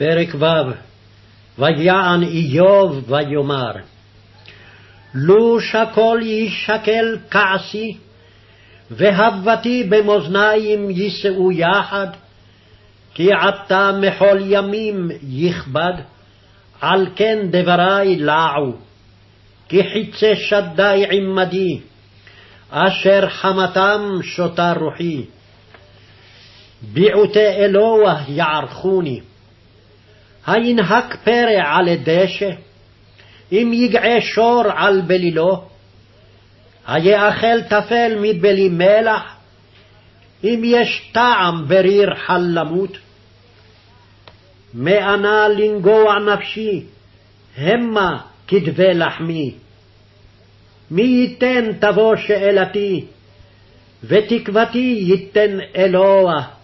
פרק ו' ויען איוב ויאמר לו שקול יישקל כעסי והבתי במאזניים יישאו יחד כי עתה מחול ימים יכבד על כן דברי לעו כי חיצי שדי עמדי אשר חמתם שותה רוחי ביעוטי אלוה יערכוני הינהק פרא על דשא, אם יגעה שור על בלילו, היאכל תפל מבלי מלח, אם יש טעם בריר חל למות. מאנה לנגוע נפשי, המה כתבי לחמי. מי ייתן תבוא שאלתי, ותקוותי ייתן אלוה.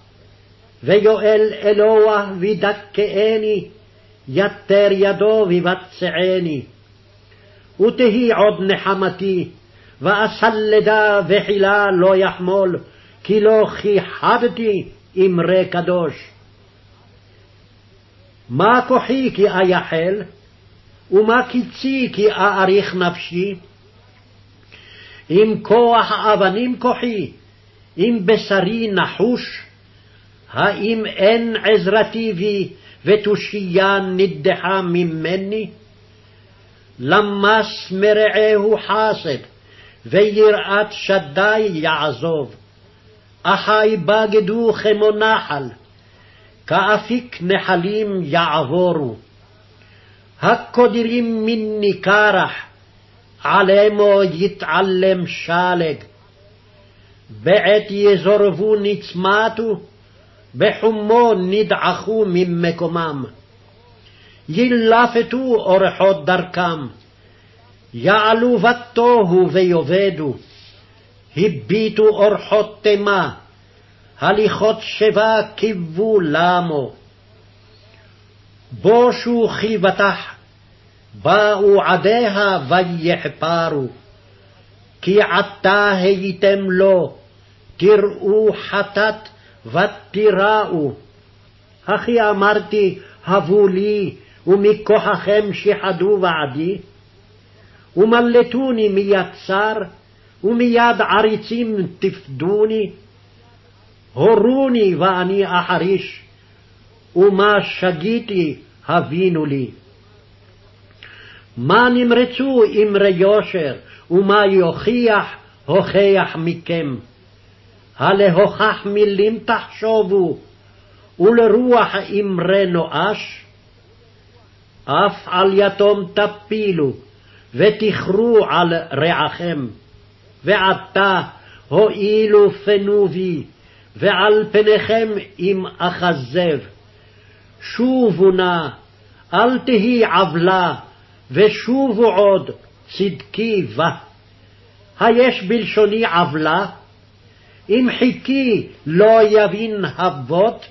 ויואל אלוה וידכאני, יתר ידו ויבצעני. ותהי עוד נחמתי, ואסלדה וחילה לא יחמול, כי לא כיחדתי אמרי קדוש. מה כוחי כי אייחל, ומה קצי כי אאריך נפשי? אם כוח אבנים כוחי, אם בשרי נחוש, האם אין עזרתי בי ותושייה נדחה ממני? למס מרעהו חסד, ויראת שדי יעזוב. אחי בגדו כמו נחל, כאפיק נחלים יעבורו. הקודרים מני קרח, עלמו יתעלם שלג. בעת יזורבו נצמתו, בחומו נדעכו ממקומם. ילפתו אורחות דרכם, יעלו בתוהו ויאבדו, הביטו אורחות תימה, הליכות שיבה קיוו למו. בושו בטח, באו עדיה ויחפרו, כי עתה הייתם לו, תראו חטאת ותיראו. הכי אמרתי, הבו לי, ומכוחכם שיחדו בעדי. ומלטוני מיד צר, ומיד עריצים תפדוני. הורוני ואני אחריש, ומה שגיתי הבינו לי. מה נמרצו אמרי יושר, ומה יוכיח הוכיח מכם. הלהוכח מילים תחשובו, ולרוח אמרי נואש? אף על יתום תפילו, ותכרו על רעכם. ועתה הואילו פנו בי, ועל פניכם אם אכזב. שובו נא, אל תהי עוולה, ושובו עוד, צדקי בה. היש בלשוני עוולה? אם חיכי לא יבין אבות,